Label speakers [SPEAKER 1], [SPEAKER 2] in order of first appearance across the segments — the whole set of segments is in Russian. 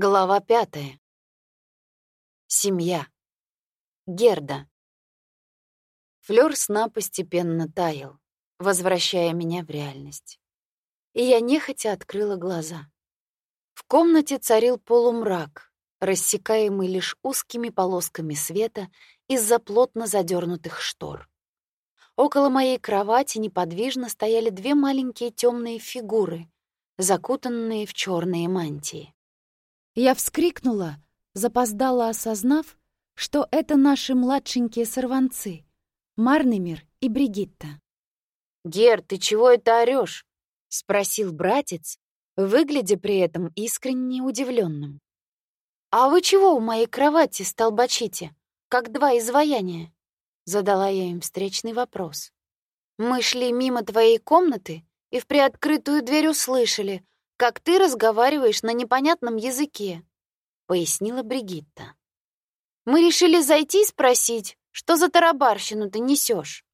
[SPEAKER 1] Глава пятая. Семья. Герда. Флёр сна постепенно таял, возвращая меня в реальность. И я нехотя открыла глаза. В комнате царил полумрак, рассекаемый лишь узкими полосками света из-за плотно задернутых штор. Около моей кровати неподвижно стояли две маленькие темные фигуры, закутанные в черные мантии.
[SPEAKER 2] Я вскрикнула, запоздала осознав, что это наши младшенькие сорванцы — Марнемир и Бригитта.
[SPEAKER 1] «Гер, ты чего это орёшь?» — спросил братец, выглядя при этом искренне удивленным. «А вы чего у моей кровати столбачите, как два изваяния?» — задала я им встречный вопрос. «Мы шли мимо твоей комнаты и в приоткрытую дверь услышали, как ты разговариваешь на непонятном языке», — пояснила Бригитта. «Мы решили зайти и спросить, что за тарабарщину ты несешь.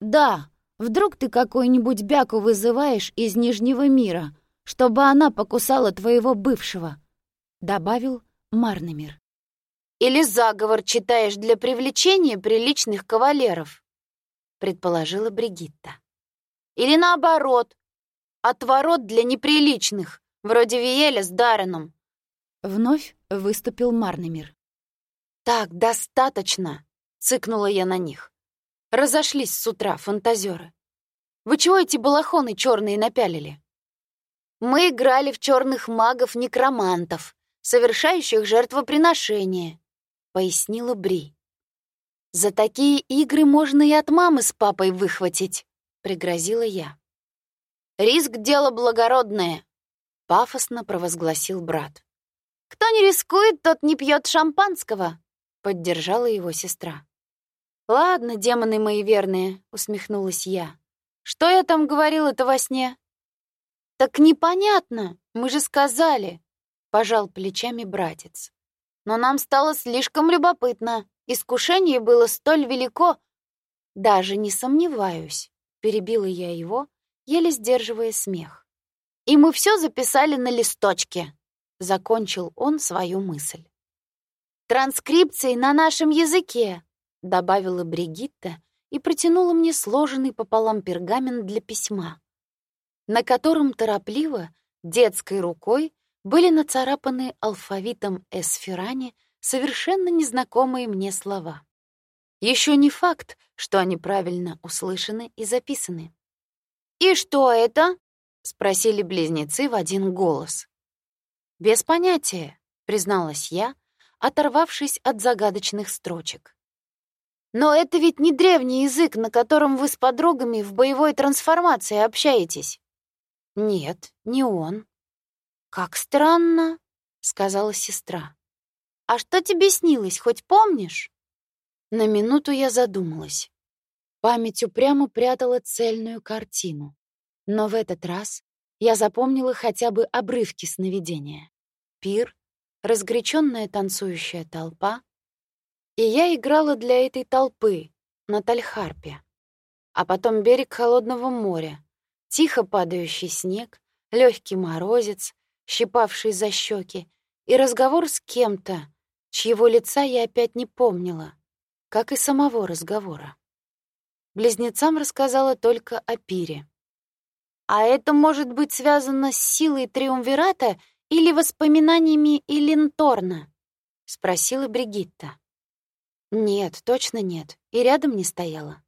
[SPEAKER 2] «Да, вдруг ты какую-нибудь бяку вызываешь из Нижнего мира, чтобы она покусала твоего бывшего», — добавил Марнемир.
[SPEAKER 1] «Или заговор читаешь для привлечения приличных кавалеров», — предположила Бригитта. «Или наоборот, Отворот для неприличных, вроде Виеля с Дарреном.
[SPEAKER 2] Вновь выступил Марнемир.
[SPEAKER 1] «Так, достаточно!» — цыкнула я на них. Разошлись с утра фантазеры. Вы чего эти балахоны черные напялили? Мы играли в черных магов-некромантов, совершающих жертвоприношение, пояснила Бри. За такие игры можно и от мамы с папой выхватить, пригрозила я. Риск — дело благородное», — пафосно провозгласил брат. «Кто не рискует, тот не пьет шампанского», — поддержала его сестра. «Ладно, демоны мои верные», — усмехнулась я. «Что я там говорила-то во сне?» «Так непонятно, мы же сказали», — пожал плечами братец. «Но нам стало слишком любопытно. Искушение было столь велико». «Даже не сомневаюсь», — перебила я его, еле сдерживая смех. «И мы все записали на листочке», — закончил он свою мысль. «Транскрипции на нашем языке», — добавила Бригитта и протянула мне сложенный пополам пергамент для письма, на котором торопливо, детской рукой, были нацарапаны алфавитом эсфирани совершенно незнакомые мне слова. Еще не факт, что они правильно услышаны и записаны. «И что это?» — спросили близнецы в один голос. «Без понятия», — призналась я, оторвавшись от загадочных строчек. «Но это ведь не древний язык, на котором вы с подругами в боевой трансформации общаетесь». «Нет, не он». «Как странно», — сказала сестра. «А что тебе снилось, хоть помнишь?» На минуту я задумалась. Память упрямо прятала цельную картину. Но в этот раз я запомнила хотя бы обрывки сновидения. Пир, разгоряченная танцующая толпа. И я играла для этой толпы на тальхарпе. А потом берег холодного моря, тихо падающий снег, легкий морозец, щипавший за щеки, и разговор с кем-то, чьего лица я опять не помнила, как и самого разговора. Близнецам рассказала только о пире. «А это может быть связано с силой Триумвирата или воспоминаниями Илинторна?» — спросила Бригитта. «Нет, точно нет, и рядом не стояла».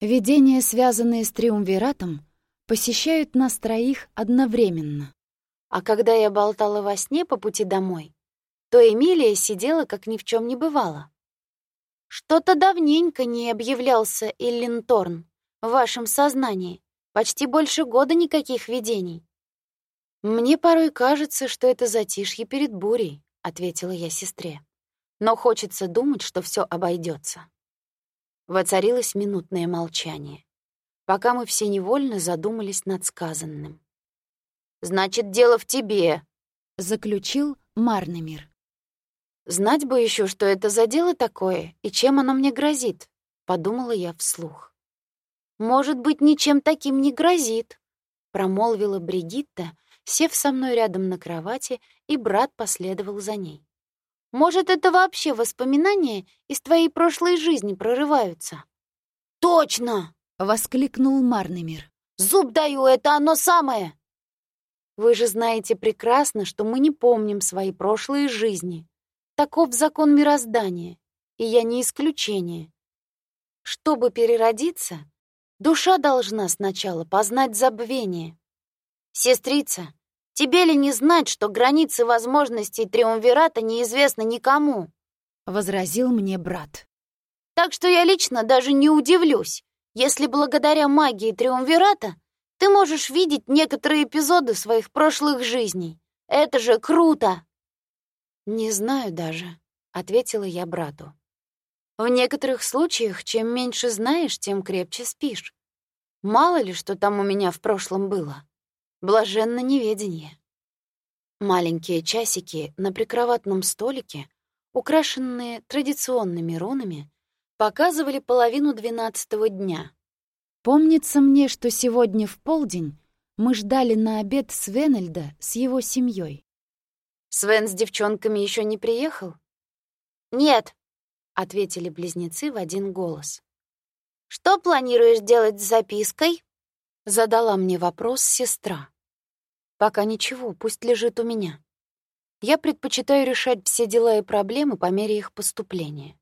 [SPEAKER 2] Видения, связанные с Триумвиратом, посещают нас троих одновременно.
[SPEAKER 1] А когда я болтала во сне по пути домой, то Эмилия сидела, как ни в чем не бывало. Что-то давненько не объявлялся Иллинторн в вашем сознании. Почти больше года никаких видений. Мне порой кажется, что это затишье перед бурей, ответила я сестре. Но хочется думать, что все обойдется. Воцарилось минутное молчание, пока мы все невольно задумались над сказанным. Значит, дело в тебе, заключил Марнемир. Знать бы еще, что это за дело такое и чем оно мне грозит, подумала я вслух. Может быть, ничем таким не грозит, промолвила Бригитта сев со мной рядом на кровати, и брат последовал за ней. «Может, это вообще воспоминания из твоей прошлой жизни прорываются?» «Точно!» — воскликнул Марнемир. «Зуб даю, это оно самое!» «Вы же знаете прекрасно, что мы не помним свои прошлые жизни. Таков закон мироздания, и я не исключение. Чтобы переродиться, душа должна сначала познать забвение. Сестрица, тебе ли не знать, что границы возможностей Триумвирата неизвестны никому? возразил мне брат. Так что я лично даже не удивлюсь, если благодаря магии Триумвирата ты можешь видеть некоторые эпизоды своих прошлых жизней. Это же круто. Не знаю даже, ответила я брату. В некоторых случаях, чем меньше знаешь, тем крепче спишь. Мало ли, что там у меня в прошлом было. Блаженно неведение. Маленькие часики на прикроватном столике, украшенные традиционными рунами, показывали половину двенадцатого дня. Помнится мне, что сегодня в полдень мы ждали на обед Свенельда с его семьей. Свен с девчонками еще не приехал? Нет, — ответили близнецы в один голос. «Что планируешь делать с запиской?» — задала мне вопрос сестра. «Пока ничего, пусть лежит у меня. Я предпочитаю решать все дела и проблемы по мере их поступления.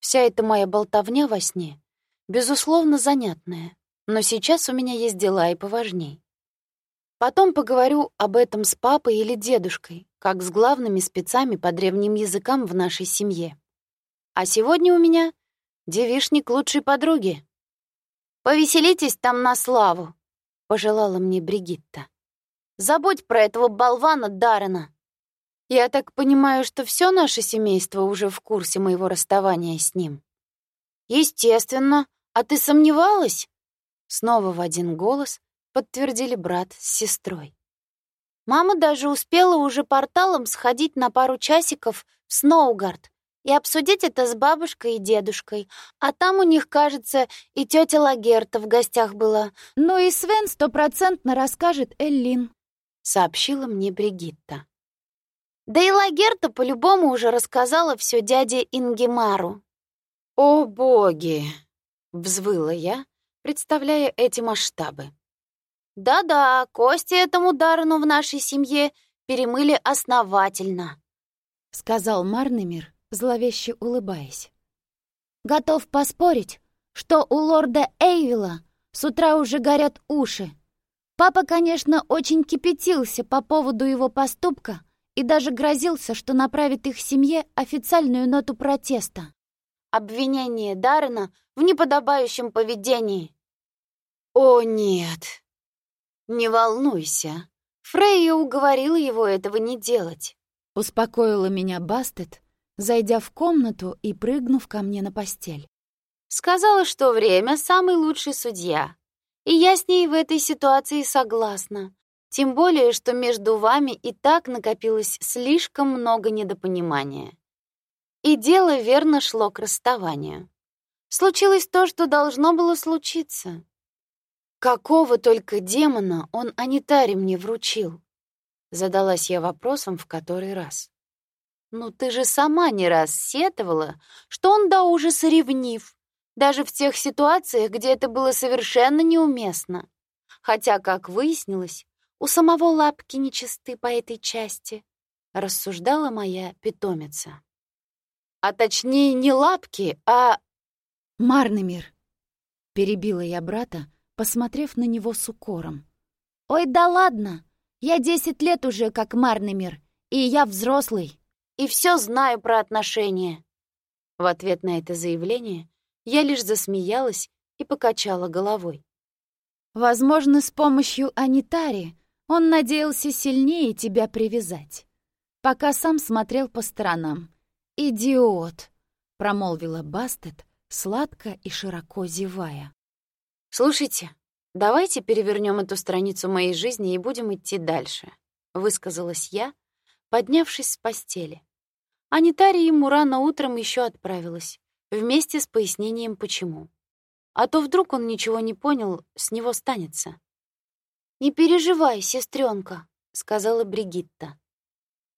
[SPEAKER 1] Вся эта моя болтовня во сне, безусловно, занятная, но сейчас у меня есть дела и поважней. Потом поговорю об этом с папой или дедушкой, как с главными спецами по древним языкам в нашей семье. А сегодня у меня девишник лучшей подруги. Повеселитесь там на славу, пожелала мне Бригитта. Забудь про этого болвана Даррена. Я так понимаю, что все наше семейство уже в курсе моего расставания с ним. Естественно. А ты сомневалась? Снова в один голос подтвердили брат с сестрой. Мама даже успела уже порталом сходить на пару часиков в Сноугард и обсудить это с бабушкой и дедушкой. А там у них, кажется, и тетя Лагерта в гостях была.
[SPEAKER 2] Ну и Свен стопроцентно расскажет Эллин,
[SPEAKER 1] сообщила мне Бригитта. Да и Лагерта по-любому уже рассказала все дяде Ингемару. О боги, взвыла я, представляя эти масштабы. Да-да, кости этому Дарну в нашей семье перемыли основательно, сказал Марнемир, зловеще улыбаясь. «Готов поспорить, что у лорда Эйвила с утра уже горят уши. Папа, конечно, очень кипятился по поводу его поступка и даже грозился, что направит их семье официальную ноту протеста. Обвинение Даррена в неподобающем поведении. О, нет. Не волнуйся. Фрейя уговорила его этого не делать. Успокоила меня Бастет, зайдя в комнату и прыгнув ко мне на постель. Сказала, что время — самый лучший судья. И я с ней в этой ситуации согласна. Тем более, что между вами и так накопилось слишком много недопонимания. И дело верно шло к расставанию. Случилось то, что должно было случиться. Какого только демона он Анитаре мне вручил? Задалась я вопросом в который раз. Ну ты же сама не раз сетовала, что он до ужаса ревнив, даже в тех ситуациях, где это было совершенно неуместно. Хотя, как выяснилось, у самого лапки нечисты по этой части, рассуждала моя питомица. А точнее не лапки, а... Марнемир, перебила я брата, посмотрев на него с укором. «Ой, да ладно! Я десять лет уже как Марнемир, и я взрослый и все знаю про отношения». В ответ на это заявление я лишь засмеялась и покачала головой. «Возможно, с помощью Анитари он надеялся сильнее тебя привязать, пока сам смотрел по сторонам. Идиот!» — промолвила Бастет, сладко и широко зевая. «Слушайте, давайте перевернем эту страницу моей жизни и будем идти дальше», — высказалась я, поднявшись с постели. Анитария ему рано утром еще отправилась, вместе с пояснением почему. А то вдруг он ничего не понял, с него станется. «Не переживай, сестренка», — сказала Бригитта.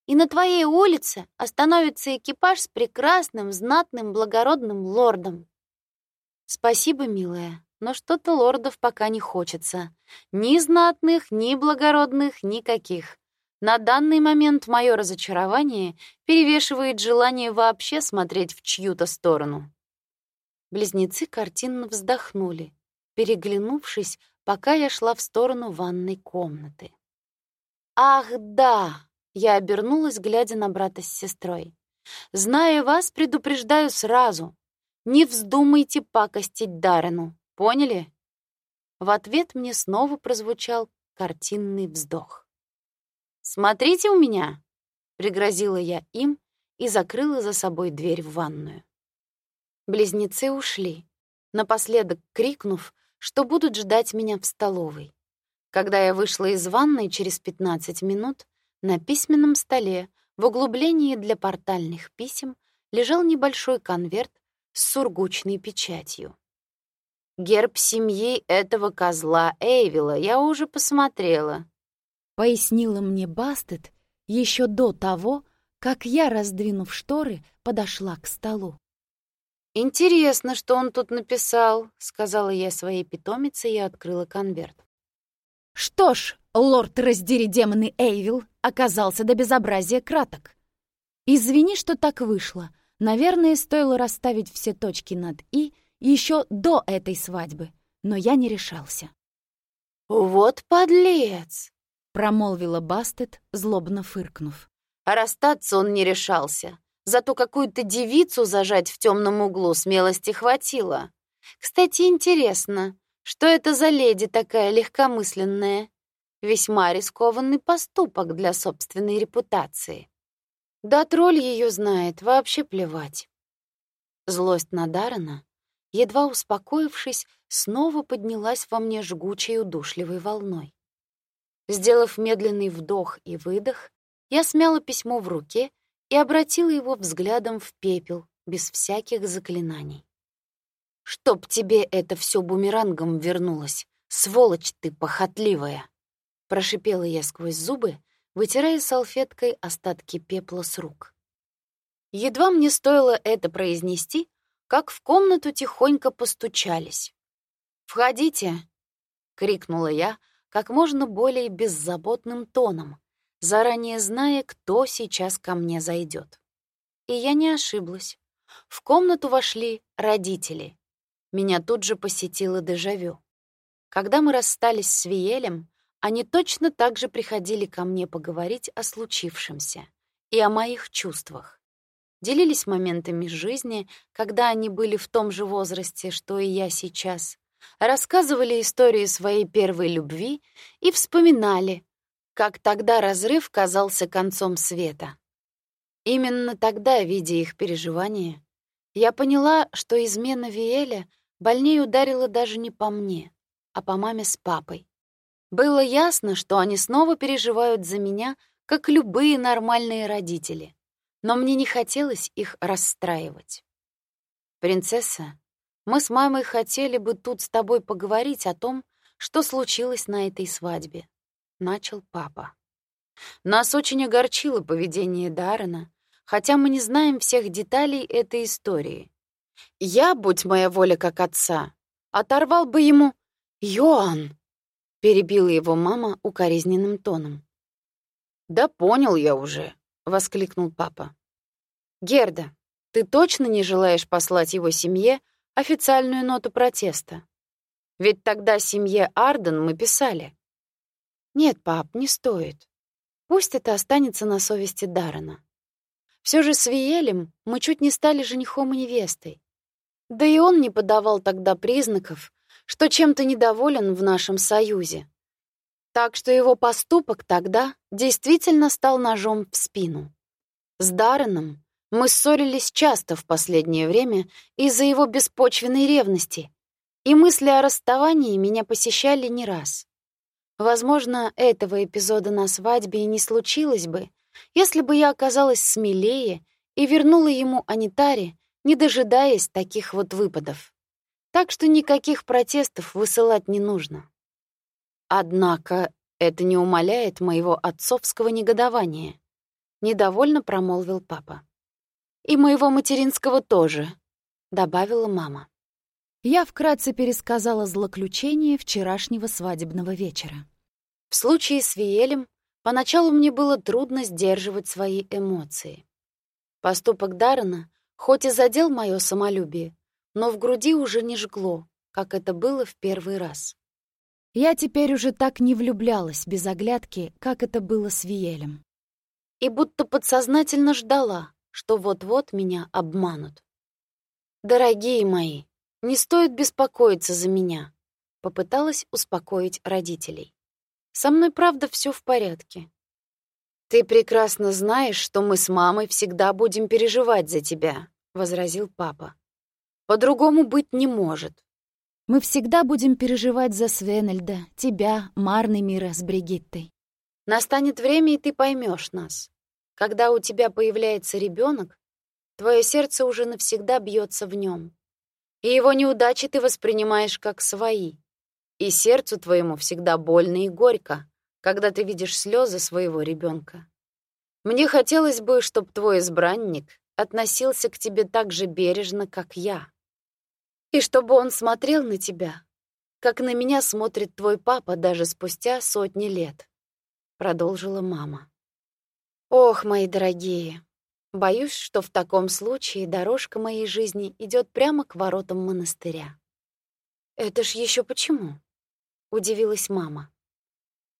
[SPEAKER 1] «И на твоей улице остановится экипаж с прекрасным, знатным, благородным лордом». «Спасибо, милая, но что-то лордов пока не хочется. Ни знатных, ни благородных, никаких. На данный момент мое разочарование перевешивает желание вообще смотреть в чью-то сторону». Близнецы картинно вздохнули, переглянувшись, пока я шла в сторону ванной комнаты. «Ах, да!» — я обернулась, глядя на брата с сестрой. «Зная вас, предупреждаю сразу. Не вздумайте пакостить Даррену, поняли?» В ответ мне снова прозвучал картинный вздох. «Смотрите у меня!» — пригрозила я им и закрыла за собой дверь в ванную. Близнецы ушли, напоследок крикнув, что будут ждать меня в столовой. Когда я вышла из ванной через 15 минут, на письменном столе в углублении для портальных писем лежал небольшой конверт с сургучной печатью. «Герб семьи этого козла Эйвила я уже посмотрела», —
[SPEAKER 2] пояснила мне Бастет еще до того, как я, раздвинув шторы, подошла к столу.
[SPEAKER 1] «Интересно, что он тут написал», — сказала я своей питомице и открыла конверт.
[SPEAKER 2] «Что ж, лорд раздери демоны Эйвил оказался до безобразия краток. Извини, что так вышло. Наверное, стоило расставить все точки над «и» еще до этой свадьбы, но я не решался».
[SPEAKER 1] «Вот подлец!»
[SPEAKER 2] — промолвила Бастет, злобно фыркнув.
[SPEAKER 1] А расстаться он не решался. Зато какую-то девицу зажать в темном углу смелости хватило. Кстати, интересно, что это за леди такая легкомысленная? Весьма рискованный поступок для собственной репутации. Да тролль ее знает, вообще плевать. Злость на Дарана, едва успокоившись, снова поднялась во мне жгучей удушливой волной. Сделав медленный вдох и выдох, я смяла письмо в руке и обратила его взглядом в пепел, без всяких заклинаний. «Чтоб тебе это все бумерангом вернулось, сволочь ты похотливая!» Прошипела я сквозь зубы, вытирая салфеткой остатки пепла с рук. Едва мне стоило это произнести, как в комнату тихонько постучались. «Входите!» — крикнула я как можно более беззаботным тоном, заранее зная, кто сейчас ко мне зайдет. И я не ошиблась. В комнату вошли родители. Меня тут же посетило дежавю. Когда мы расстались с Виелем, они точно так же приходили ко мне поговорить о случившемся и о моих чувствах. Делились моментами жизни, когда они были в том же возрасте, что и я сейчас. Рассказывали истории своей первой любви и вспоминали, как тогда разрыв казался концом света. Именно тогда, видя их переживания, я поняла, что измена Виэля больнее ударила даже не по мне, а по маме с папой. Было ясно, что они снова переживают за меня, как любые нормальные родители, но мне не хотелось их расстраивать. «Принцесса, мы с мамой хотели бы тут с тобой поговорить о том, что случилось на этой свадьбе начал папа. Нас очень огорчило поведение Даррена, хотя мы не знаем всех деталей этой истории. Я, будь моя воля как отца, оторвал бы ему «Йоан!» — перебила его мама укоризненным тоном. «Да понял я уже», — воскликнул папа. «Герда, ты точно не желаешь послать его семье официальную ноту протеста? Ведь тогда семье Арден мы писали. Нет, пап, не стоит. Пусть это останется на совести Дарана. Все же с Виелем мы чуть не стали женихом и невестой. Да и он не подавал тогда признаков, что чем-то недоволен в нашем союзе. Так что его поступок тогда действительно стал ножом в спину. С Дарреном мы ссорились часто в последнее время из-за его беспочвенной ревности, и мысли о расставании меня посещали не раз. Возможно, этого эпизода на свадьбе и не случилось бы, если бы я оказалась смелее и вернула ему Анитаре, не дожидаясь таких вот выпадов. Так что никаких протестов высылать не нужно. Однако это не умаляет моего отцовского негодования, недовольно промолвил папа. И моего материнского тоже, добавила мама.
[SPEAKER 2] Я вкратце пересказала злоключение вчерашнего свадебного вечера.
[SPEAKER 1] В случае с Виелем поначалу мне было трудно сдерживать свои эмоции. Поступок Даррена хоть и задел мое самолюбие, но в груди уже не жгло, как это было в первый раз.
[SPEAKER 2] Я теперь уже так не влюблялась без оглядки, как это было с Виелем.
[SPEAKER 1] И будто подсознательно ждала, что вот-вот меня обманут. «Дорогие мои, не стоит беспокоиться за меня», — попыталась успокоить родителей. «Со мной, правда, все в порядке. Ты прекрасно знаешь, что мы с мамой всегда будем переживать за тебя», — возразил папа. «По-другому быть не может.
[SPEAKER 2] Мы всегда будем переживать за Свенельда, тебя, Марны мира с Бригиттой.
[SPEAKER 1] Настанет время, и ты поймешь нас. Когда у тебя появляется ребенок, твое сердце уже навсегда бьется в нем, и его неудачи ты воспринимаешь как свои. И сердцу твоему всегда больно и горько, когда ты видишь слезы своего ребенка. Мне хотелось бы, чтобы твой избранник относился к тебе так же бережно, как я. И чтобы он смотрел на тебя, как на меня смотрит твой папа даже спустя сотни лет, продолжила мама. Ох, мои дорогие, боюсь, что в таком случае дорожка моей жизни идет прямо к воротам монастыря. Это ж еще почему? удивилась мама.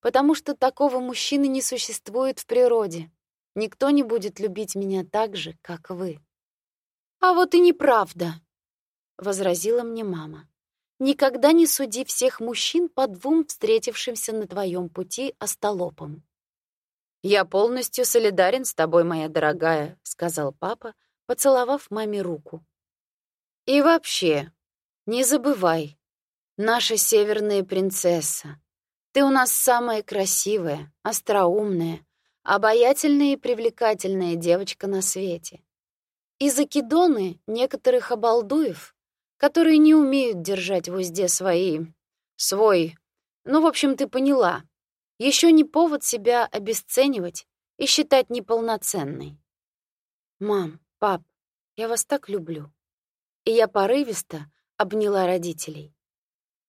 [SPEAKER 1] Потому что такого мужчины не существует в природе. Никто не будет любить меня так же, как вы. А вот и неправда, возразила мне мама. Никогда не суди всех мужчин по двум встретившимся на твоем пути остолопам. Я полностью солидарен с тобой, моя дорогая, сказал папа, поцеловав маме руку. И вообще, не забывай, наша северная принцесса. Ты у нас самая красивая, остроумная, обаятельная и привлекательная девочка на свете. И закидоны некоторых обалдуев которые не умеют держать в узде свои... свой... Ну, в общем, ты поняла. Еще не повод себя обесценивать и считать неполноценной. Мам, пап, я вас так люблю. И я порывисто обняла родителей.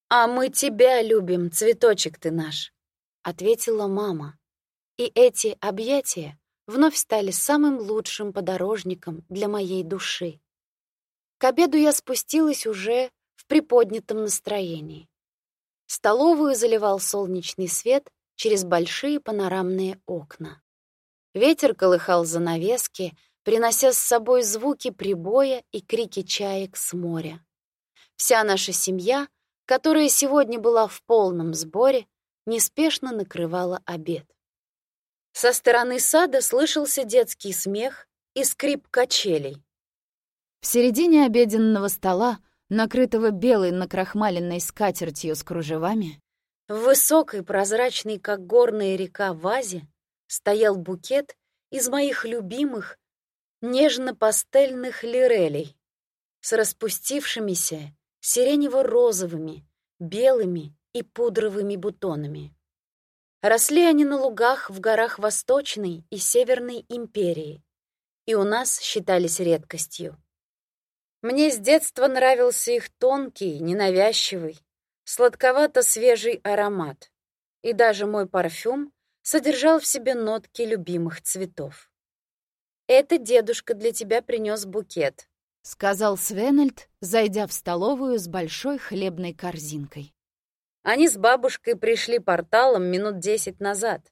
[SPEAKER 1] А мы тебя любим, цветочек ты наш, ответила мама. И эти объятия вновь стали самым лучшим подорожником для моей души. К обеду я спустилась уже в приподнятом настроении. Столовую заливал солнечный свет через большие панорамные окна. Ветер колыхал занавески, принося с собой звуки прибоя и крики чаек с моря. Вся наша семья, которая сегодня была в полном сборе, неспешно накрывала обед. Со стороны сада слышался детский смех и скрип качелей.
[SPEAKER 2] В середине обеденного стола, накрытого белой накрахмаленной скатертью с кружевами,
[SPEAKER 1] в высокой, прозрачной, как горная река, вазе стоял букет из моих любимых нежно-пастельных лирелей с распустившимися сиренево-розовыми, белыми и пудровыми бутонами. Росли они на лугах в горах Восточной и Северной империи, и у нас считались редкостью. Мне с детства нравился их тонкий, ненавязчивый, сладковато-свежий аромат. И даже мой парфюм содержал в себе нотки любимых цветов. «Это дедушка для тебя принес букет», —
[SPEAKER 2] сказал Свенельд, зайдя в столовую с большой хлебной корзинкой.
[SPEAKER 1] Они с бабушкой пришли порталом минут десять назад.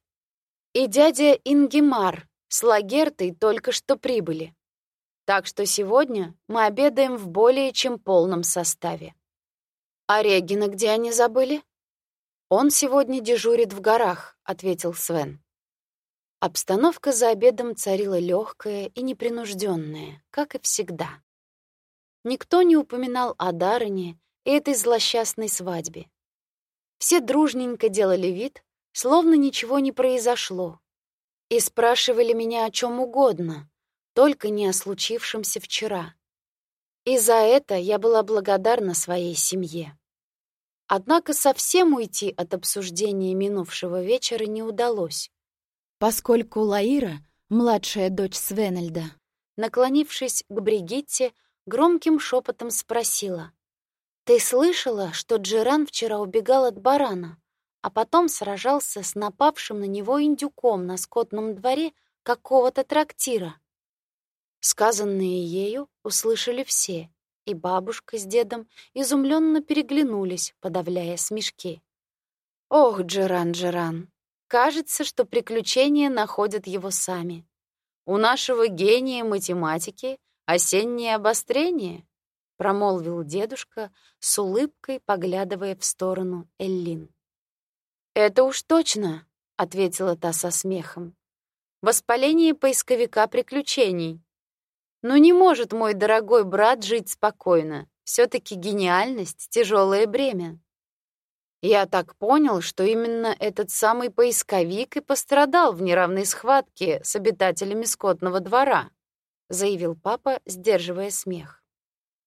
[SPEAKER 1] И дядя Ингемар с Лагертой только что прибыли. Так что сегодня мы обедаем в более чем полном составе. А Регина где они забыли? Он сегодня дежурит в горах, ответил Свен. Обстановка за обедом царила легкая и непринужденная, как и всегда. Никто не упоминал о Дарыне и этой злосчастной свадьбе. Все дружненько делали вид, словно ничего не произошло, и спрашивали меня о чем угодно, только не о случившемся вчера. И за это я была благодарна своей семье. Однако совсем уйти от обсуждения минувшего вечера не удалось,
[SPEAKER 2] поскольку Лаира, младшая дочь Свенельда,
[SPEAKER 1] наклонившись к Бригитте, громким шепотом спросила. «Ты слышала, что Джеран вчера убегал от барана, а потом сражался с напавшим на него индюком на скотном дворе какого-то трактира?» Сказанные ею услышали все, и бабушка с дедом изумленно переглянулись, подавляя смешки. «Ох, Джеран, Джеран, кажется, что приключения находят его сами. У нашего гения математики осеннее обострение», — промолвил дедушка с улыбкой, поглядывая в сторону Эллин. «Это уж точно», — ответила та со смехом. «Воспаление поисковика приключений. Но не может мой дорогой брат жить спокойно. все таки гениальность — тяжелое бремя. Я так понял, что именно этот самый поисковик и пострадал в неравной схватке с обитателями скотного двора, заявил папа, сдерживая смех.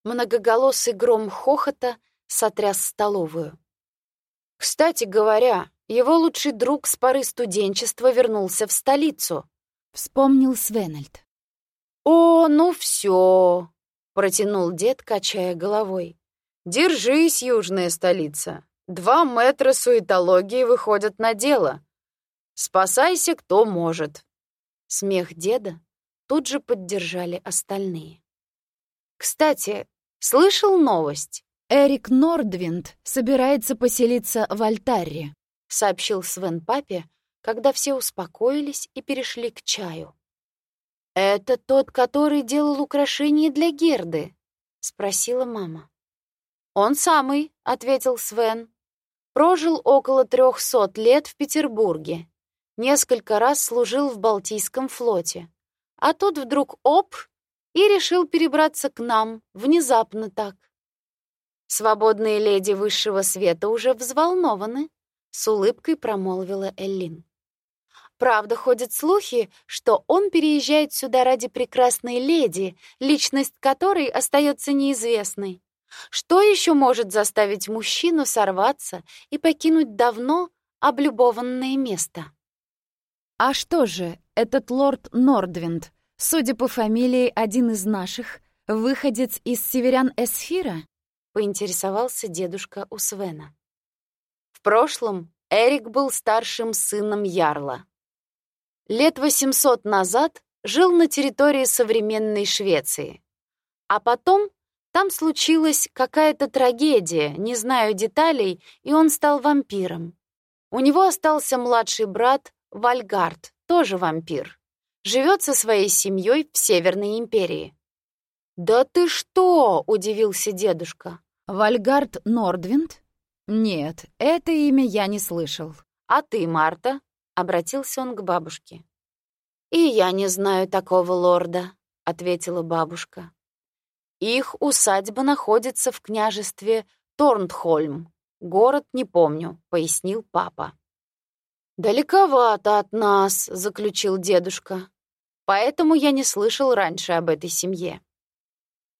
[SPEAKER 1] Многоголосый гром хохота сотряс столовую. Кстати говоря, его лучший друг с поры студенчества вернулся в столицу,
[SPEAKER 2] вспомнил Свенальд.
[SPEAKER 1] «О, ну все!» — протянул дед, качая головой. «Держись, южная столица. Два метра суетологии выходят на дело. Спасайся, кто может». Смех деда тут же поддержали остальные. «Кстати, слышал новость?»
[SPEAKER 2] «Эрик Нордвинд собирается поселиться в Альтарре», —
[SPEAKER 1] сообщил Свен папе, когда все успокоились и перешли к чаю. «Это тот, который делал украшения для Герды?» — спросила мама. «Он самый», — ответил Свен. «Прожил около трехсот лет в Петербурге. Несколько раз служил в Балтийском флоте. А тут вдруг оп! И решил перебраться к нам, внезапно так. Свободные леди высшего света уже взволнованы», — с улыбкой промолвила Эллин. Правда, ходят слухи, что он переезжает сюда ради прекрасной леди, личность которой остается неизвестной. Что еще может заставить мужчину сорваться и покинуть давно облюбованное место?
[SPEAKER 2] А что же, этот лорд Нордвинд, судя по фамилии, один из наших, выходец из северян Эсфира?
[SPEAKER 1] Поинтересовался дедушка у Свена. В прошлом Эрик был старшим сыном Ярла, лет 800 назад жил на территории современной Швеции. А потом там случилась какая-то трагедия, не знаю деталей, и он стал вампиром. У него остался младший брат Вальгард, тоже вампир. Живет со своей семьей в Северной империи. «Да ты что?» — удивился дедушка.
[SPEAKER 2] «Вальгард Нордвинд? Нет, это имя я не слышал.
[SPEAKER 1] А ты, Марта?» — обратился он к бабушке. «И я не знаю такого лорда», — ответила бабушка. «Их усадьба находится в княжестве Торнхольм. Город не помню», — пояснил папа. «Далековато от нас», — заключил дедушка. «Поэтому я не слышал раньше об этой семье».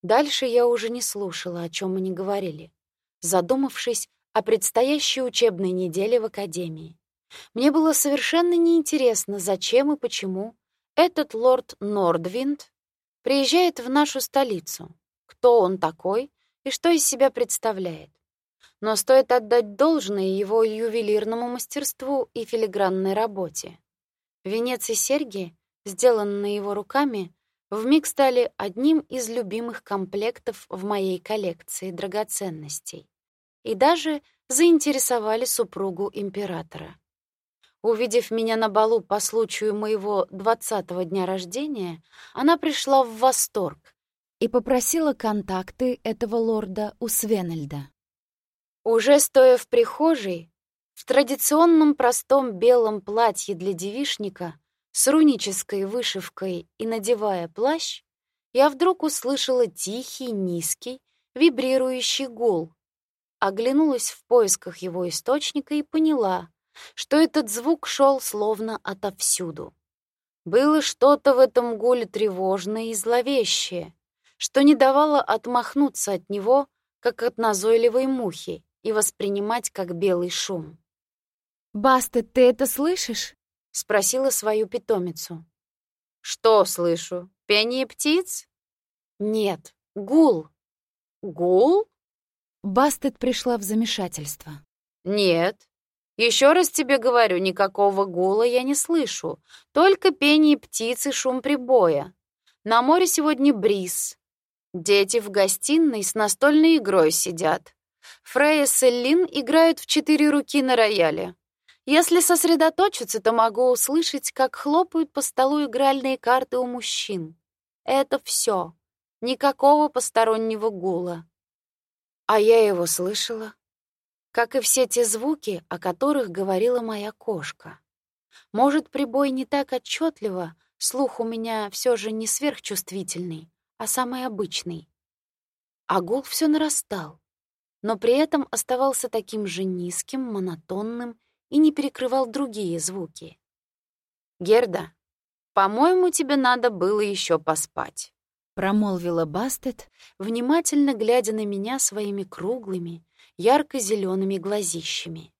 [SPEAKER 1] Дальше я уже не слушала, о чем они говорили, задумавшись о предстоящей учебной неделе в академии. Мне было совершенно неинтересно, зачем и почему этот лорд Нордвинд приезжает в нашу столицу. Кто он такой и что из себя представляет? Но стоит отдать должное его ювелирному мастерству и филигранной работе. Венец и серьги, сделанные его руками, вмиг стали одним из любимых комплектов в моей коллекции драгоценностей и даже заинтересовали супругу императора. Увидев меня на балу по случаю моего двадцатого дня рождения, она пришла в восторг
[SPEAKER 2] и попросила контакты этого лорда у Свенельда.
[SPEAKER 1] Уже стоя в прихожей, в традиционном простом белом платье для девишника с рунической вышивкой и надевая плащ, я вдруг услышала тихий, низкий, вибрирующий гул, оглянулась в поисках его источника и поняла, что этот звук шел словно отовсюду. Было что-то в этом гуле тревожное и зловещее, что не давало отмахнуться от него, как от назойливой мухи, и воспринимать как белый шум.
[SPEAKER 2] «Бастет, ты это слышишь?»
[SPEAKER 1] — спросила свою питомицу. «Что слышу? Пение птиц?» «Нет, гул». «Гул?»
[SPEAKER 2] Бастет пришла в замешательство.
[SPEAKER 1] «Нет. Еще раз тебе говорю, никакого гула я не слышу. Только пение птиц и шум прибоя. На море сегодня бриз. Дети в гостиной с настольной игрой сидят. Фрея с Эллин играют в четыре руки на рояле. Если сосредоточиться, то могу услышать, как хлопают по столу игральные карты у мужчин. Это все. Никакого постороннего гула. А я его слышала. Как и все те звуки, о которых говорила моя кошка. Может, прибой не так отчетливо, слух у меня все же не сверхчувствительный, а самый обычный. А гул все нарастал, но при этом оставался таким же низким, монотонным и не перекрывал другие звуки. «Герда, по-моему, тебе надо было еще поспать», — промолвила Бастет, внимательно глядя на меня своими круглыми, ярко зелеными глазищами.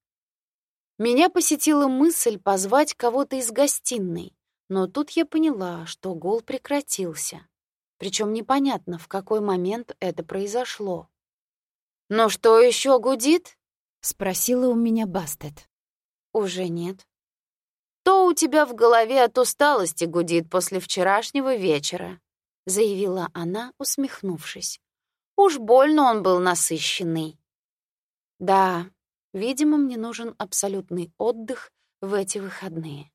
[SPEAKER 1] Меня посетила мысль позвать кого-то из гостиной, но тут я поняла, что гол прекратился. Причем непонятно, в какой момент это произошло. «Ну что еще гудит?» — спросила у меня Бастет. Уже нет. То у тебя в голове от усталости гудит после вчерашнего вечера, заявила она, усмехнувшись. Уж больно он был насыщенный. Да, видимо, мне нужен абсолютный отдых в эти выходные.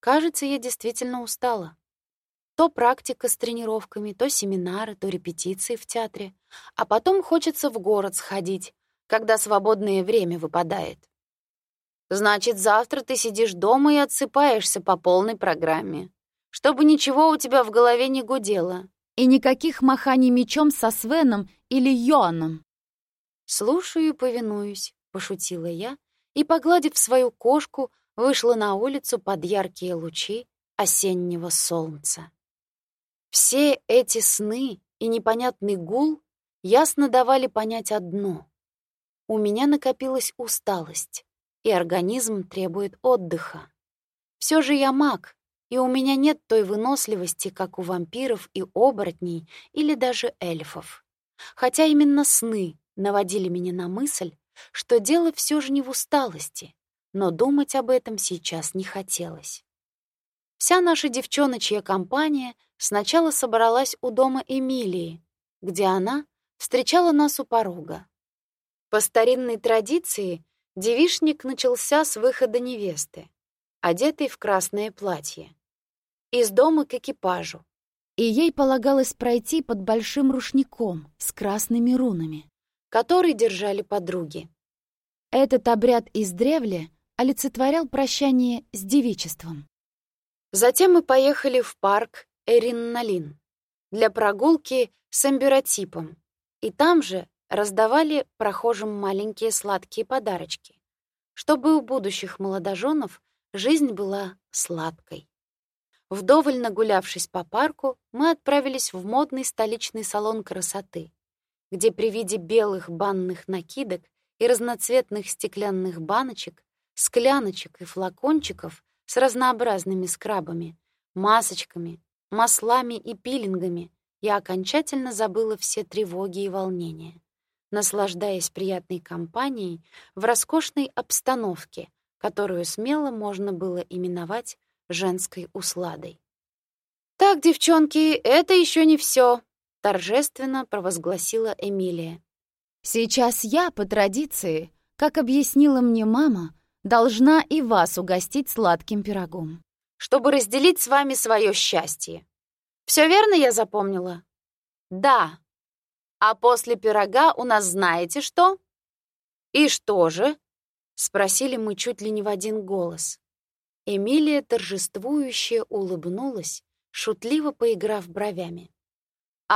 [SPEAKER 1] Кажется, я действительно устала. То практика с тренировками, то семинары, то репетиции в театре. А потом хочется в город сходить, когда свободное время выпадает. Значит, завтра ты сидишь дома и отсыпаешься по полной программе, чтобы ничего у тебя в голове не гудело.
[SPEAKER 2] И никаких маханий мечом со Свеном или Йоаном.
[SPEAKER 1] «Слушаю и повинуюсь», — пошутила я, и, погладив свою кошку, вышла на улицу под яркие лучи осеннего солнца. Все эти сны и непонятный гул ясно давали понять одно. У меня накопилась усталость и организм требует отдыха. Все же я маг, и у меня нет той выносливости, как у вампиров и оборотней или даже эльфов. Хотя именно сны наводили меня на мысль, что дело все же не в усталости, но думать об этом сейчас не хотелось. Вся наша девчоночья компания сначала собралась у дома Эмилии, где она встречала нас у порога. По старинной традиции Девишник начался с выхода невесты, одетой в красное платье, из дома к экипажу.
[SPEAKER 2] И ей полагалось пройти под большим рушником с красными рунами,
[SPEAKER 1] который держали подруги.
[SPEAKER 2] Этот обряд из древля олицетворял прощание с девичеством.
[SPEAKER 1] Затем мы поехали в парк Эринналин для прогулки с амберотипом, и там же раздавали прохожим маленькие сладкие подарочки, чтобы у будущих молодоженов жизнь была сладкой. Вдоволь нагулявшись по парку, мы отправились в модный столичный салон красоты, где при виде белых банных накидок и разноцветных стеклянных баночек, скляночек и флакончиков с разнообразными скрабами, масочками, маслами и пилингами я окончательно забыла все тревоги и волнения наслаждаясь приятной компанией в роскошной обстановке, которую смело можно было именовать женской усладой. «Так, девчонки, это еще не все», — торжественно провозгласила Эмилия.
[SPEAKER 2] «Сейчас я, по традиции, как объяснила мне мама, должна и вас угостить сладким пирогом.
[SPEAKER 1] Чтобы разделить с вами свое счастье. Все верно я запомнила? Да, а после пирога у нас знаете что? И что же? Спросили мы чуть ли не в один голос. Эмилия торжествующе улыбнулась, шутливо поиграв бровями.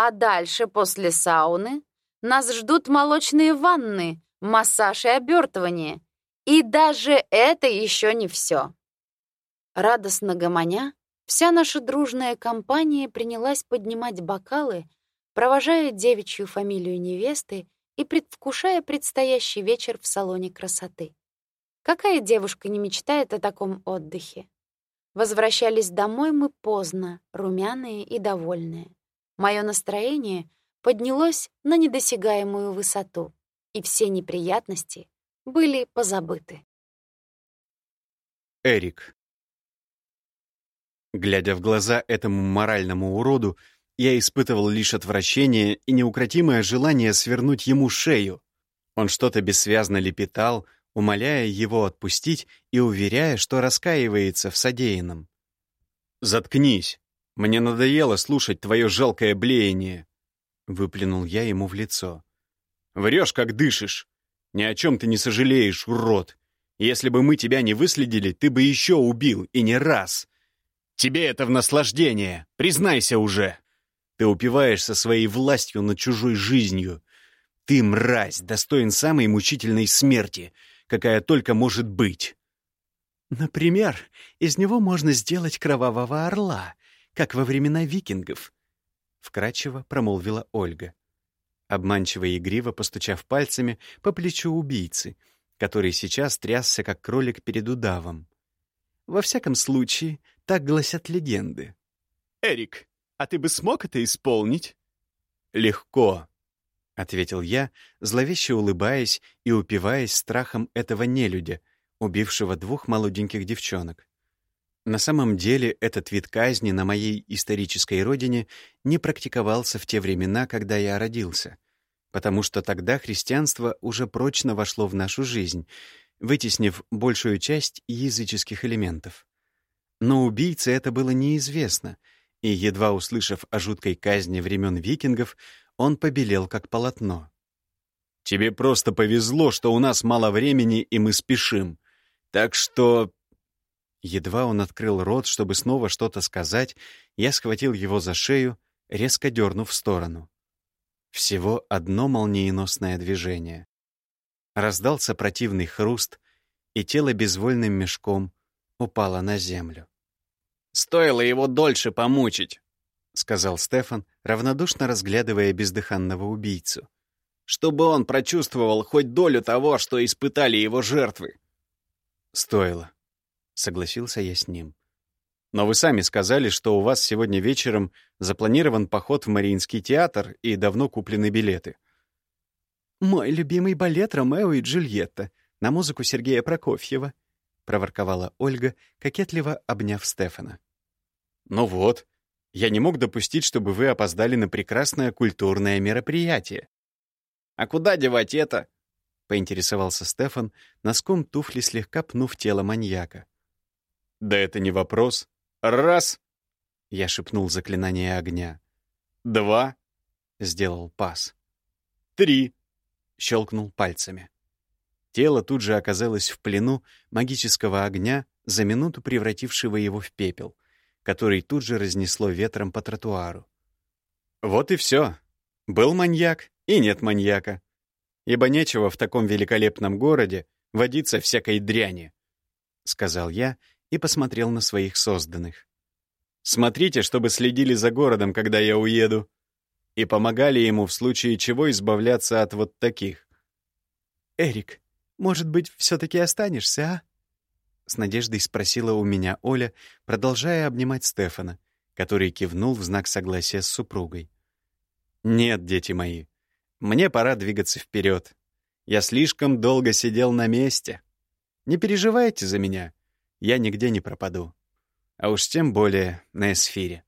[SPEAKER 1] А дальше, после сауны, нас ждут молочные ванны, массаж и обертывание. И даже это еще не все. Радостно гомоня, вся наша дружная компания принялась поднимать бокалы провожая девичью фамилию невесты и предвкушая предстоящий вечер в салоне красоты. Какая девушка не мечтает о таком отдыхе? Возвращались домой мы поздно, румяные и довольные. Мое настроение поднялось на недосягаемую высоту, и все неприятности были позабыты.
[SPEAKER 3] Эрик. Глядя в глаза этому моральному уроду, я испытывал лишь отвращение и неукротимое желание свернуть ему шею. Он что-то бессвязно лепетал, умоляя его отпустить и уверяя, что раскаивается в содеянном. «Заткнись! Мне надоело слушать твое жалкое блеяние!» Выплюнул я ему в лицо. «Врешь, как дышишь! Ни о чем ты не сожалеешь, урод! Если бы мы тебя не выследили, ты бы еще убил, и не раз! Тебе это в наслаждение! Признайся уже!» Ты упиваешься своей властью над чужой жизнью. Ты, мразь, достоин самой мучительной смерти, какая только может быть.
[SPEAKER 4] Например, из него можно сделать кровавого орла, как во времена викингов, — вкратчиво промолвила Ольга, обманчиво и игриво постучав пальцами по плечу убийцы, который сейчас трясся, как кролик перед удавом. Во всяком случае, так гласят легенды.
[SPEAKER 3] «Эрик, а ты бы смог это исполнить?» «Легко», — ответил я, зловеще улыбаясь и упиваясь страхом этого нелюдя, убившего двух молоденьких девчонок. На самом деле этот вид казни на моей исторической родине не практиковался в те времена, когда я родился, потому что тогда христианство уже прочно вошло в нашу жизнь, вытеснив большую часть языческих элементов. Но убийце это было неизвестно — и, едва услышав о жуткой казни времен викингов, он побелел как полотно. «Тебе просто повезло, что у нас мало времени, и мы спешим. Так что...» Едва он открыл рот, чтобы снова что-то сказать, я схватил его за шею, резко дернув в сторону. Всего одно молниеносное движение. Раздался противный хруст, и тело безвольным мешком упало на землю.
[SPEAKER 5] Стоило его дольше помучить», —
[SPEAKER 3] сказал Стефан, равнодушно разглядывая бездыханного убийцу.
[SPEAKER 5] «Чтобы он прочувствовал хоть долю того, что испытали его жертвы».
[SPEAKER 3] «Стоило», — согласился я с ним. «Но вы сами сказали, что у вас сегодня вечером запланирован поход в Мариинский театр и давно куплены билеты».
[SPEAKER 4] «Мой любимый балет «Ромео и Джульетта» на музыку Сергея Прокофьева», — проворковала Ольга, кокетливо обняв Стефана.
[SPEAKER 3] Ну вот, я не мог допустить, чтобы вы опоздали на прекрасное культурное мероприятие.
[SPEAKER 5] А куда девать это?
[SPEAKER 3] Поинтересовался Стефан, носком туфли слегка пнув тело маньяка. Да это не вопрос. Раз! Я шепнул заклинание огня. Два! Сделал пас. Три! Щелкнул пальцами. Тело тут же оказалось в плену магического огня, за минуту превратившего его в пепел — который тут же разнесло ветром по тротуару. Вот и все. Был маньяк и нет маньяка. Ибо нечего в таком великолепном городе водиться всякой дряни, — сказал я и посмотрел на своих созданных. Смотрите, чтобы следили за городом, когда я уеду, и помогали ему в случае чего избавляться от вот таких.
[SPEAKER 4] «Эрик, может быть, все-таки останешься, а?»
[SPEAKER 3] — с надеждой спросила у меня Оля, продолжая обнимать Стефана, который кивнул в знак согласия с супругой. «Нет, дети мои, мне пора двигаться вперед. Я слишком долго сидел на месте. Не переживайте за меня, я нигде не пропаду. А уж тем более на эсфире».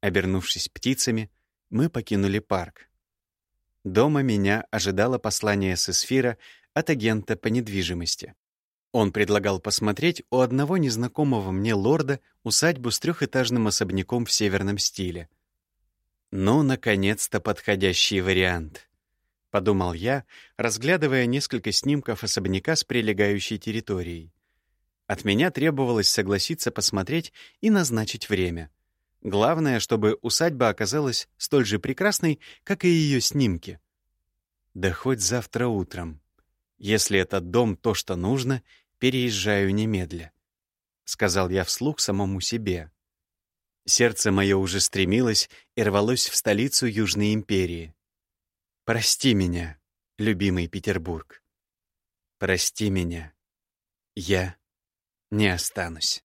[SPEAKER 3] Обернувшись птицами, мы покинули парк. Дома меня ожидало послание с эсфира от агента по недвижимости. Он предлагал посмотреть у одного незнакомого мне лорда усадьбу с трехэтажным особняком в северном стиле. «Ну, наконец-то подходящий вариант», — подумал я, разглядывая несколько снимков особняка с прилегающей территорией. От меня требовалось согласиться посмотреть и назначить время. Главное, чтобы усадьба оказалась столь же прекрасной, как и ее снимки. Да хоть завтра утром. Если этот дом то, что нужно — переезжаю немедля», — сказал я вслух самому себе. Сердце мое уже стремилось и рвалось в столицу Южной империи. «Прости меня, любимый Петербург. Прости меня. Я не останусь.